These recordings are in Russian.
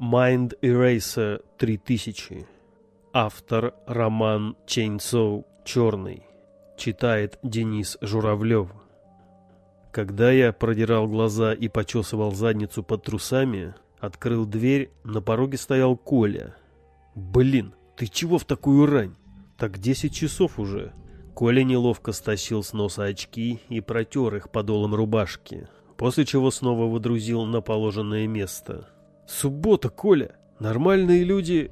Mind Eraser 3000. Автор роман Чейнсоу Черный. Читает Денис Журавлев. Когда я продирал глаза и почесывал задницу под трусами, открыл дверь, на пороге стоял Коля. «Блин, ты чего в такую рань? Так десять часов уже». Коля неловко стащил с носа очки и протер их подолом рубашки, после чего снова выдрузил на положенное место. «Суббота, Коля! Нормальные люди...»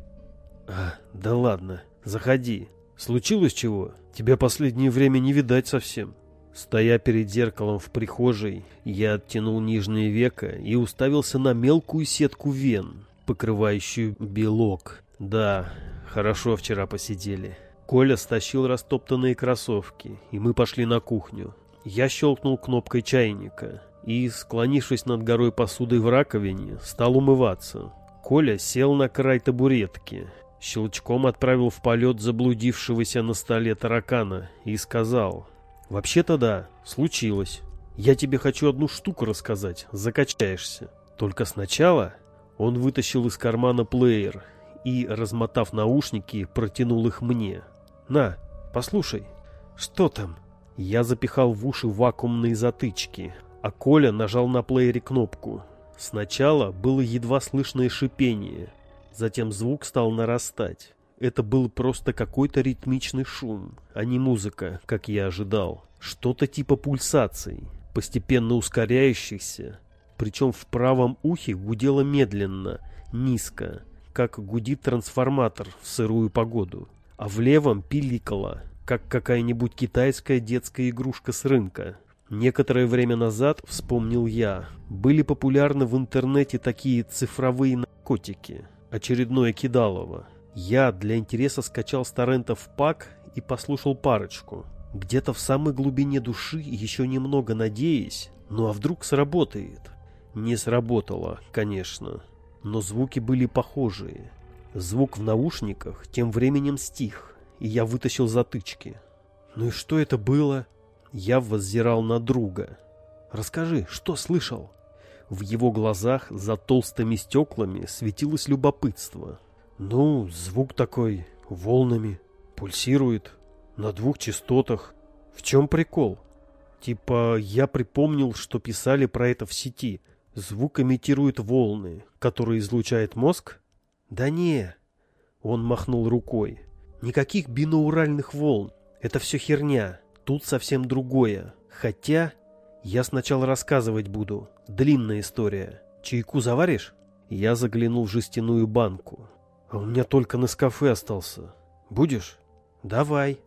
а, «Да ладно, заходи. Случилось чего? Тебя последнее время не видать совсем». Стоя перед зеркалом в прихожей, я оттянул нижнее веко и уставился на мелкую сетку вен, покрывающую белок. Да, хорошо вчера посидели. Коля стащил растоптанные кроссовки, и мы пошли на кухню. Я щелкнул кнопкой чайника и, склонившись над горой посуды в раковине, стал умываться. Коля сел на край табуретки, щелчком отправил в полет заблудившегося на столе таракана и сказал, «Вообще-то да, случилось. Я тебе хочу одну штуку рассказать, закачаешься. Только сначала...» Он вытащил из кармана плеер и, размотав наушники, протянул их мне. «На, послушай». «Что там?» Я запихал в уши вакуумные затычки, а Коля нажал на плеере кнопку. Сначала было едва слышное шипение, затем звук стал нарастать. Это был просто какой-то ритмичный шум, а не музыка, как я ожидал. Что-то типа пульсаций, постепенно ускоряющихся. Причем в правом ухе гудело медленно, низко, как гудит трансформатор в сырую погоду. А в левом пиликало, как какая-нибудь китайская детская игрушка с рынка. Некоторое время назад, вспомнил я, были популярны в интернете такие цифровые наркотики. Очередное кидалово. Я для интереса скачал с торрентов пак и послушал парочку. Где-то в самой глубине души, еще немного надеясь, ну а вдруг сработает? Не сработало, конечно, но звуки были похожие. Звук в наушниках тем временем стих, и я вытащил затычки. Ну и что это было? Я воззирал на друга. «Расскажи, что слышал?» В его глазах за толстыми стеклами светилось любопытство. «Ну, звук такой, волнами, пульсирует, на двух частотах. В чем прикол?» Типа, я припомнил, что писали про это в сети. Звук имитирует волны, которые излучает мозг? Да не. Он махнул рукой. Никаких бинауральных волн. Это все херня. Тут совсем другое. Хотя, я сначала рассказывать буду. Длинная история. Чайку заваришь? Я заглянул в жестяную банку. А у меня только на кафе остался. Будешь? Давай.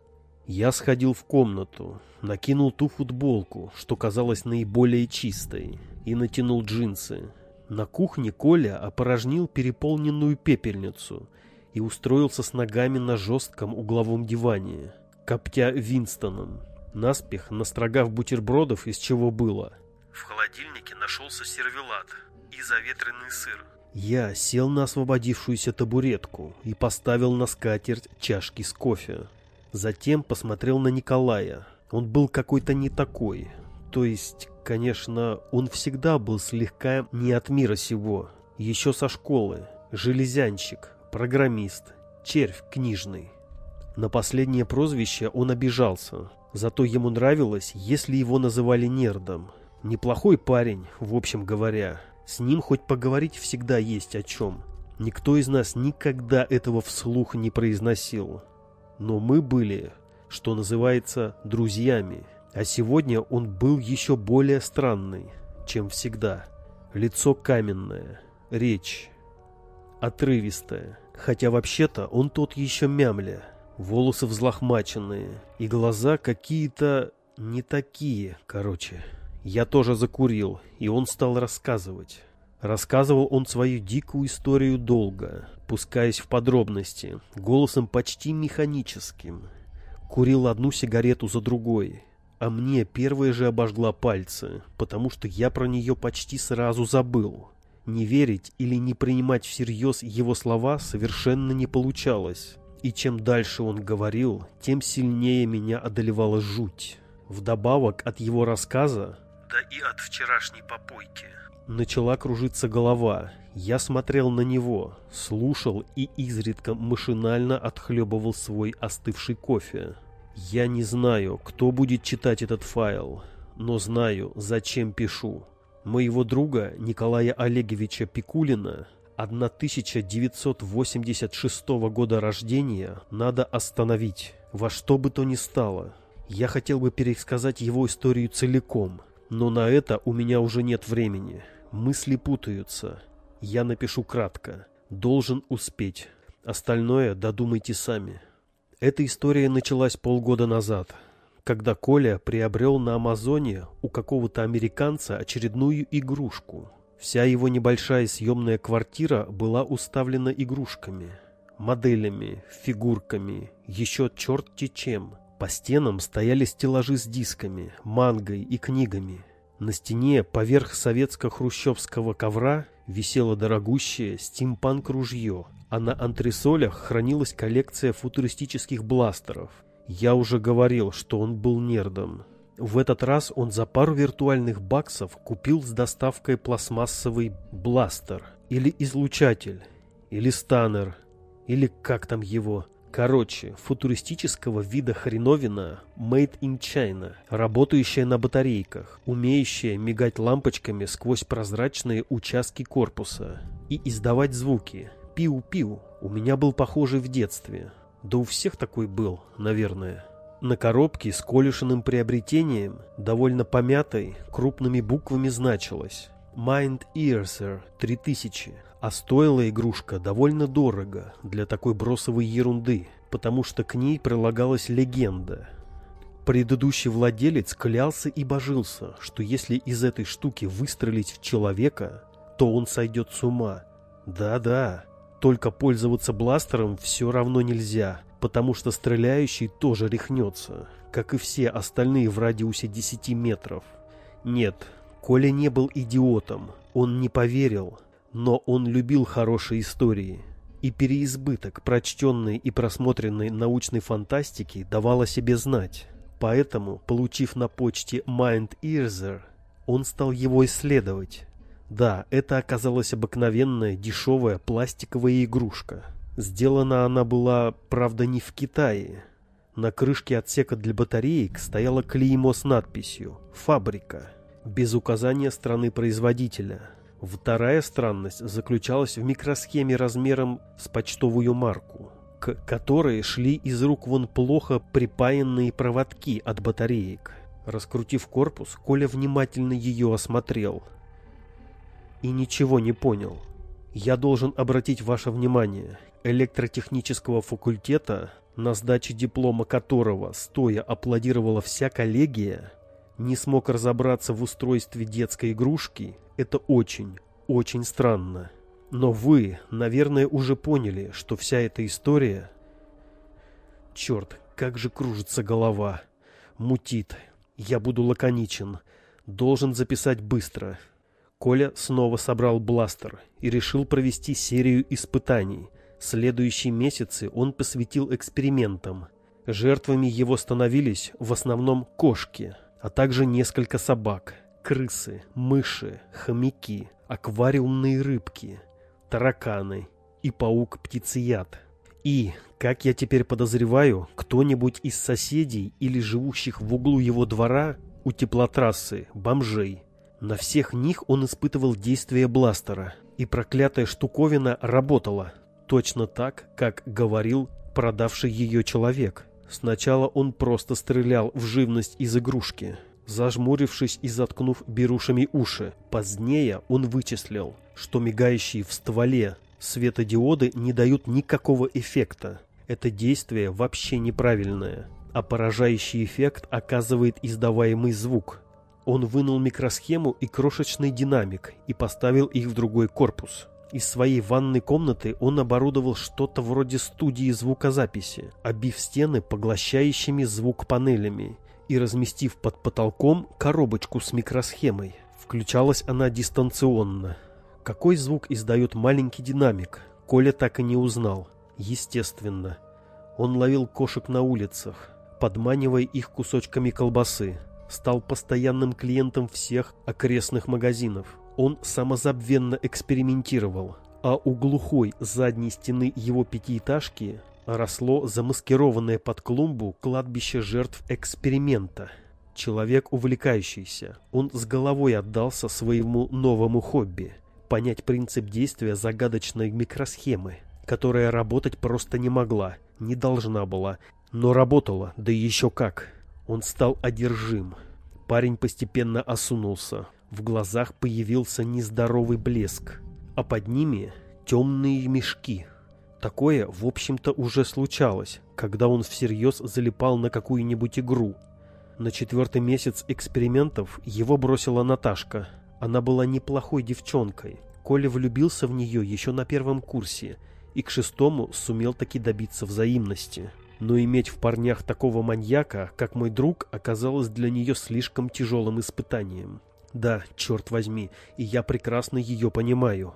Я сходил в комнату, накинул ту футболку, что казалась наиболее чистой, и натянул джинсы. На кухне Коля опорожнил переполненную пепельницу и устроился с ногами на жестком угловом диване, коптя Винстоном наспех настрогав бутербродов, из чего было. В холодильнике нашелся сервелат и заветренный сыр. Я сел на освободившуюся табуретку и поставил на скатерть чашки с кофе. Затем посмотрел на Николая. Он был какой-то не такой. То есть, конечно, он всегда был слегка не от мира сего. Еще со школы. Железянщик, программист, червь книжный. На последнее прозвище он обижался. Зато ему нравилось, если его называли нердом. Неплохой парень, в общем говоря. С ним хоть поговорить всегда есть о чем. Никто из нас никогда этого вслух не произносил. Но мы были, что называется, друзьями. А сегодня он был еще более странный, чем всегда. Лицо каменное, речь отрывистая. Хотя вообще-то он тот еще мямля волосы взлохмаченные и глаза какие-то не такие, короче. Я тоже закурил, и он стал рассказывать. Рассказывал он свою дикую историю долго, пускаясь в подробности, голосом почти механическим. Курил одну сигарету за другой, а мне первая же обожгла пальцы, потому что я про нее почти сразу забыл. Не верить или не принимать всерьез его слова совершенно не получалось. И чем дальше он говорил, тем сильнее меня одолевала жуть. Вдобавок от его рассказа да и от вчерашней попойки. Начала кружиться голова. Я смотрел на него, слушал и изредка машинально отхлебывал свой остывший кофе. Я не знаю, кто будет читать этот файл, но знаю, зачем пишу. Моего друга Николая Олеговича Пикулина 1986 года рождения надо остановить, во что бы то ни стало. Я хотел бы пересказать его историю целиком, но на это у меня уже нет времени. Мысли путаются. Я напишу кратко. Должен успеть. Остальное додумайте сами. Эта история началась полгода назад, когда Коля приобрел на Амазоне у какого-то американца очередную игрушку. Вся его небольшая съемная квартира была уставлена игрушками, моделями, фигурками, еще черти чем. По стенам стояли стеллажи с дисками, мангой и книгами. На стене поверх советско-хрущевского ковра висело дорогущее стимпанк-ружье, а на антресолях хранилась коллекция футуристических бластеров. Я уже говорил, что он был нердом. В этот раз он за пару виртуальных баксов купил с доставкой пластмассовый бластер, или излучатель, или станер, или как там его – Короче, футуристического вида хреновина made in China, работающая на батарейках, умеющая мигать лампочками сквозь прозрачные участки корпуса и издавать звуки. Пиу-пиу. У меня был похожий в детстве. Да у всех такой был, наверное. На коробке с колюшиным приобретением, довольно помятой, крупными буквами значилось Mind Earther 3000 а стоила игрушка довольно дорого для такой бросовой ерунды, потому что к ней прилагалась легенда. Предыдущий владелец клялся и божился, что если из этой штуки выстрелить в человека, то он сойдет с ума. Да-да, только пользоваться бластером все равно нельзя, потому что стреляющий тоже рехнется, как и все остальные в радиусе 10 метров. Нет, Коля не был идиотом, он не поверил, но он любил хорошие истории, и переизбыток прочтенной и просмотренной научной фантастики давал о себе знать. Поэтому, получив на почте Mind Earther, он стал его исследовать. Да, это оказалась обыкновенная дешевая пластиковая игрушка. Сделана она была, правда, не в Китае. На крышке отсека для батареек стояло клеймо с надписью «Фабрика», без указания страны производителя – Вторая странность заключалась в микросхеме размером с почтовую марку, к которой шли из рук вон плохо припаянные проводки от батареек. Раскрутив корпус, Коля внимательно ее осмотрел. И ничего не понял. Я должен обратить ваше внимание. Электротехнического факультета, на сдаче диплома которого стоя аплодировала вся коллегия, не смог разобраться в устройстве детской игрушки, это очень, очень странно. Но вы, наверное, уже поняли, что вся эта история... Черт, как же кружится голова. Мутит. Я буду лаконичен. Должен записать быстро. Коля снова собрал бластер и решил провести серию испытаний. Следующие месяцы он посвятил экспериментам. Жертвами его становились в основном кошки, а также несколько собак крысы, мыши, хомяки, аквариумные рыбки, тараканы и паук-птицеяд. И, как я теперь подозреваю, кто-нибудь из соседей или живущих в углу его двора у теплотрассы, бомжей. На всех них он испытывал действие бластера, и проклятая штуковина работала, точно так, как говорил продавший ее человек. Сначала он просто стрелял в живность из игрушки – зажмурившись и заткнув берушами уши. Позднее он вычислил, что мигающие в стволе светодиоды не дают никакого эффекта. Это действие вообще неправильное, а поражающий эффект оказывает издаваемый звук. Он вынул микросхему и крошечный динамик и поставил их в другой корпус. Из своей ванной комнаты он оборудовал что-то вроде студии звукозаписи, обив стены поглощающими звук панелями и разместив под потолком коробочку с микросхемой. Включалась она дистанционно. Какой звук издает маленький динамик, Коля так и не узнал. Естественно. Он ловил кошек на улицах, подманивая их кусочками колбасы. Стал постоянным клиентом всех окрестных магазинов. Он самозабвенно экспериментировал, а у глухой задней стены его пятиэтажки росло замаскированное под клумбу кладбище жертв эксперимента. Человек увлекающийся, он с головой отдался своему новому хобби – понять принцип действия загадочной микросхемы, которая работать просто не могла, не должна была, но работала, да еще как. Он стал одержим. Парень постепенно осунулся, в глазах появился нездоровый блеск, а под ними темные мешки – Такое, в общем-то, уже случалось, когда он всерьез залипал на какую-нибудь игру. На четвертый месяц экспериментов его бросила Наташка. Она была неплохой девчонкой. Коля влюбился в нее еще на первом курсе и к шестому сумел таки добиться взаимности. Но иметь в парнях такого маньяка, как мой друг, оказалось для нее слишком тяжелым испытанием. Да, черт возьми, и я прекрасно ее понимаю.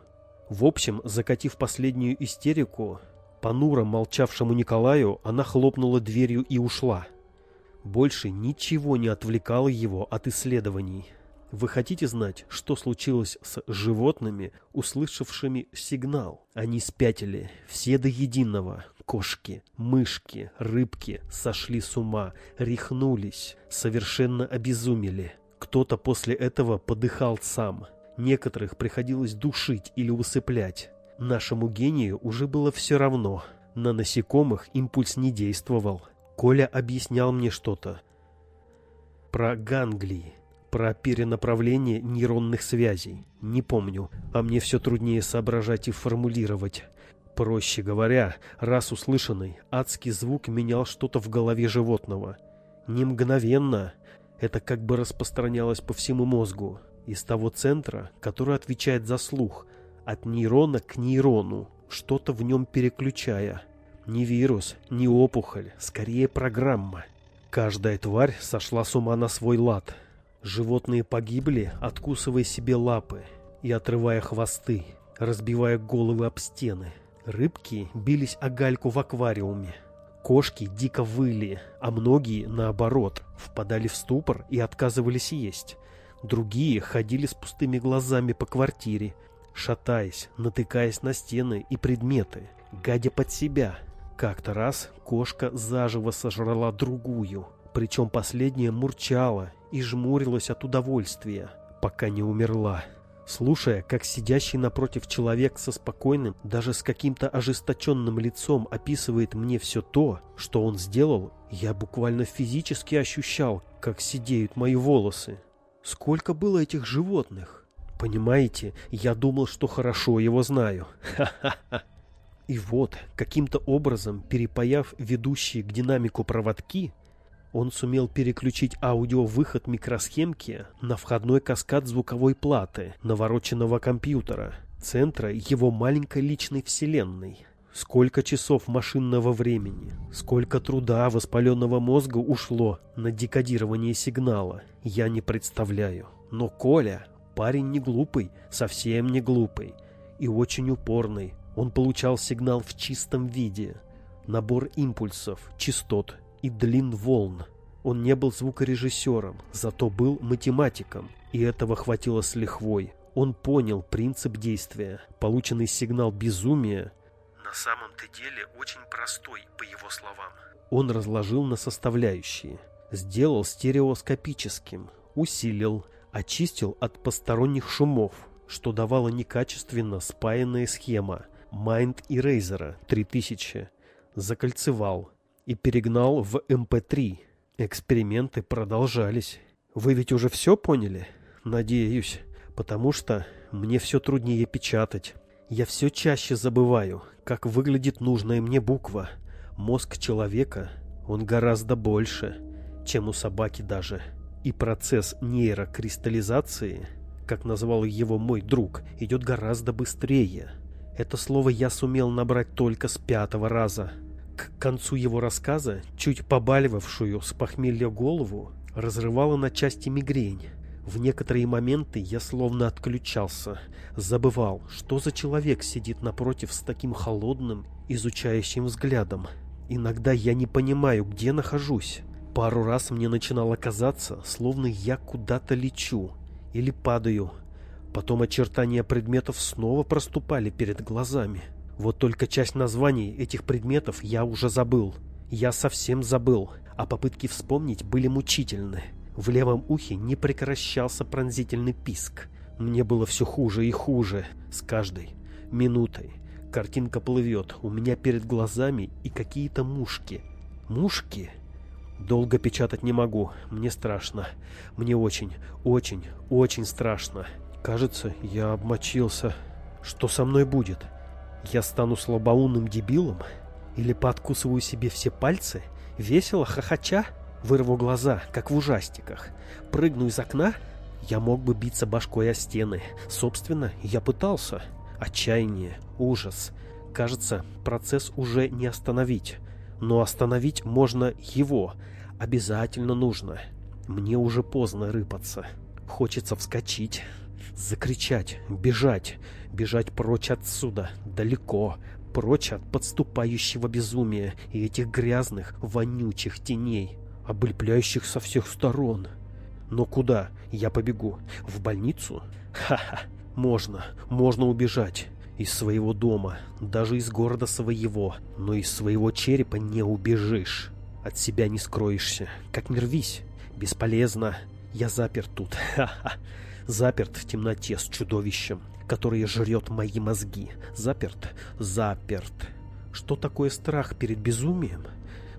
В общем, закатив последнюю истерику, понуро молчавшему Николаю, она хлопнула дверью и ушла. Больше ничего не отвлекало его от исследований. Вы хотите знать, что случилось с животными, услышавшими сигнал? Они спятили, все до единого. Кошки, мышки, рыбки сошли с ума, рехнулись, совершенно обезумели. Кто-то после этого подыхал сам – Некоторых приходилось душить или усыплять. Нашему гению уже было все равно. На насекомых импульс не действовал. Коля объяснял мне что-то. Про ганглии, про перенаправление нейронных связей. Не помню, а мне все труднее соображать и формулировать. Проще говоря, раз услышанный, адский звук менял что-то в голове животного. Не мгновенно, это как бы распространялось по всему мозгу из того центра, который отвечает за слух, от нейрона к нейрону, что-то в нем переключая. Не вирус, не опухоль, скорее программа. Каждая тварь сошла с ума на свой лад. Животные погибли, откусывая себе лапы и отрывая хвосты, разбивая головы об стены. Рыбки бились о гальку в аквариуме. Кошки дико выли, а многие, наоборот, впадали в ступор и отказывались есть. Другие ходили с пустыми глазами по квартире, шатаясь, натыкаясь на стены и предметы, гадя под себя. Как-то раз кошка заживо сожрала другую, причем последняя мурчала и жмурилась от удовольствия, пока не умерла. Слушая, как сидящий напротив человек со спокойным, даже с каким-то ожесточенным лицом описывает мне все то, что он сделал, я буквально физически ощущал, как сидеют мои волосы. Сколько было этих животных? Понимаете, я думал, что хорошо его знаю. Ха-ха-ха. И вот, каким-то образом, перепаяв ведущие к динамику проводки, он сумел переключить аудиовыход микросхемки на входной каскад звуковой платы навороченного компьютера, центра его маленькой личной вселенной. Сколько часов машинного времени, сколько труда воспаленного мозга ушло на декодирование сигнала, я не представляю. Но Коля, парень не глупый, совсем не глупый и очень упорный. Он получал сигнал в чистом виде. Набор импульсов, частот и длин волн. Он не был звукорежиссером, зато был математиком, и этого хватило с лихвой. Он понял принцип действия. Полученный сигнал безумия – на самом-то деле очень простой, по его словам. Он разложил на составляющие, сделал стереоскопическим, усилил, очистил от посторонних шумов, что давала некачественно спаянная схема Mind Eraser 3000, закольцевал и перегнал в MP3. Эм Эксперименты продолжались. Вы ведь уже все поняли? Надеюсь, потому что мне все труднее печатать. Я все чаще забываю, как выглядит нужная мне буква. Мозг человека, он гораздо больше, чем у собаки даже. И процесс нейрокристаллизации, как назвал его мой друг, идет гораздо быстрее. Это слово я сумел набрать только с пятого раза. К концу его рассказа, чуть побаливавшую с похмелья голову, разрывала на части мигрень. В некоторые моменты я словно отключался, забывал, что за человек сидит напротив с таким холодным, изучающим взглядом. Иногда я не понимаю, где нахожусь. Пару раз мне начинало казаться, словно я куда-то лечу или падаю. Потом очертания предметов снова проступали перед глазами. Вот только часть названий этих предметов я уже забыл. Я совсем забыл, а попытки вспомнить были мучительны. В левом ухе не прекращался пронзительный писк. Мне было все хуже и хуже с каждой минутой. Картинка плывет, у меня перед глазами и какие-то мушки. Мушки? Долго печатать не могу, мне страшно. Мне очень, очень, очень страшно. Кажется, я обмочился. Что со мной будет? Я стану слабоумным дебилом? Или пооткусываю себе все пальцы? Весело, хохоча? Вырву глаза, как в ужастиках. Прыгну из окна? Я мог бы биться башкой о стены. Собственно, я пытался. Отчаяние, ужас. Кажется, процесс уже не остановить. Но остановить можно его. Обязательно нужно. Мне уже поздно рыпаться. Хочется вскочить, закричать, бежать. Бежать прочь отсюда, далеко, прочь от подступающего безумия и этих грязных, вонючих теней, облепляющих со всех сторон. Но куда я побегу? В больницу? Ха-ха, можно, можно убежать. Из своего дома, даже из города своего, но из своего черепа не убежишь. От себя не скроешься. Как не рвись. Бесполезно. Я заперт тут. Заперт в темноте с чудовищем, которое жрет мои мозги. Заперт, заперт. Что такое страх перед безумием?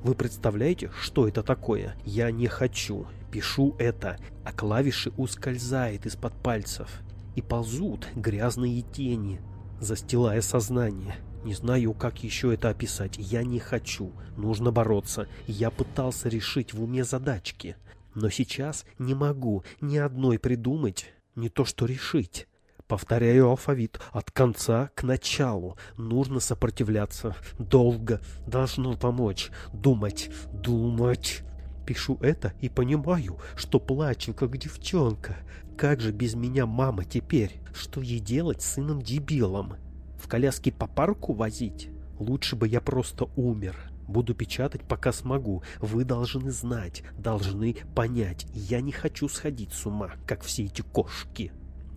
Вы представляете, что это такое? Я не хочу. Пишу это, а клавиши ускользают из-под пальцев. И ползут грязные тени, застилая сознание. Не знаю, как еще это описать. Я не хочу. Нужно бороться. Я пытался решить в уме задачки. Но сейчас не могу ни одной придумать, не то что решить. Повторяю алфавит от конца к началу. Нужно сопротивляться. Долго. Должно помочь. Думать. Думать. Пишу это и понимаю, что плачу, как девчонка. Как же без меня мама теперь? Что ей делать с сыном-дебилом? В коляске по парку возить? Лучше бы я просто умер. Буду печатать, пока смогу. Вы должны знать, должны понять. Я не хочу сходить с ума, как все эти кошки.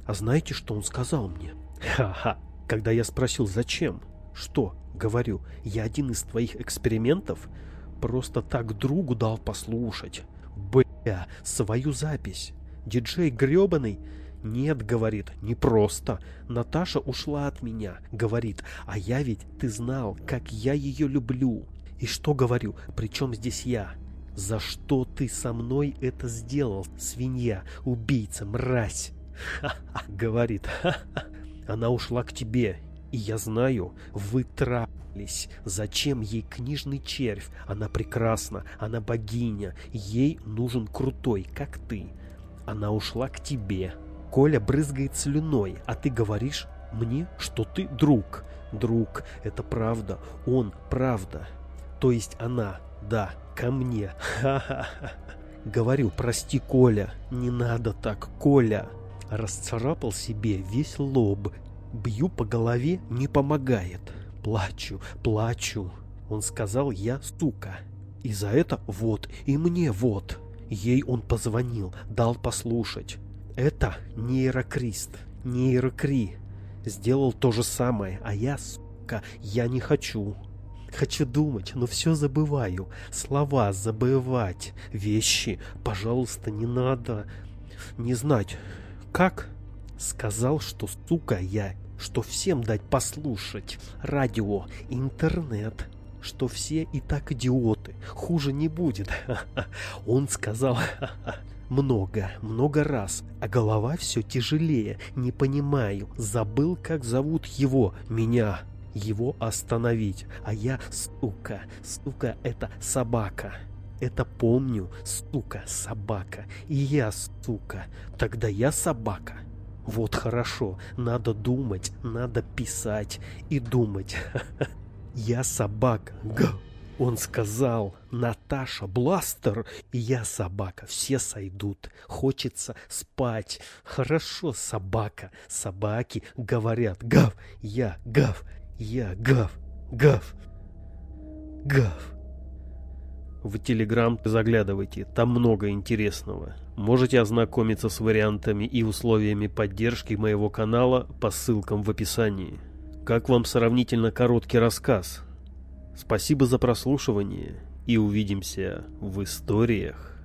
А знаете, что он сказал мне? Ха-ха. Когда я спросил, зачем? Что? Говорю, я один из твоих экспериментов? Просто так другу дал послушать. Бля, свою запись. Диджей гребаный? Нет, говорит, не просто. Наташа ушла от меня. Говорит, а я ведь, ты знал, как я ее люблю. И что говорю, причем здесь я? За что ты со мной это сделал, свинья, убийца, мразь? Ха-ха, говорит, ха-ха. Она ушла к тебе, и я знаю, вы трапились. Зачем ей книжный червь? Она прекрасна, она богиня. Ей нужен крутой, как ты. Она ушла к тебе. Коля брызгает слюной, а ты говоришь мне, что ты друг. Друг, это правда, он правда. То есть она, да, ко мне. Ха-ха-ха. Говорю, прости, Коля, не надо так, Коля. Расцарапал себе весь лоб. Бью по голове, не помогает. Плачу, плачу. Он сказал, я сука. И за это вот, и мне вот. Ей он позвонил, дал послушать. Это нейрокрист, нейрокри. Сделал то же самое, а я, сука, я не хочу. Хочу думать, но все забываю. Слова забывать. Вещи, пожалуйста, не надо. Не знать. Как? Сказал, что, сука, я, что всем дать послушать. Радио, интернет что все и так идиоты, хуже не будет. Он сказал много, много раз, а голова все тяжелее, не понимаю, забыл, как зовут его, меня, его остановить, а я, сука, сука, это собака. Это помню, сука, собака, и я, сука, тогда я собака. Вот хорошо, надо думать, надо писать и думать. Я собака. Он сказал, Наташа, бластер, и я собака, все сойдут. Хочется спать. Хорошо, собака. Собаки говорят, гав, я гав, я гав, гав, гав, В Телеграм заглядывайте, там много интересного. Можете ознакомиться с вариантами и условиями поддержки моего канала по ссылкам в описании. Как вам сравнительно короткий рассказ? Спасибо за прослушивание и увидимся в историях.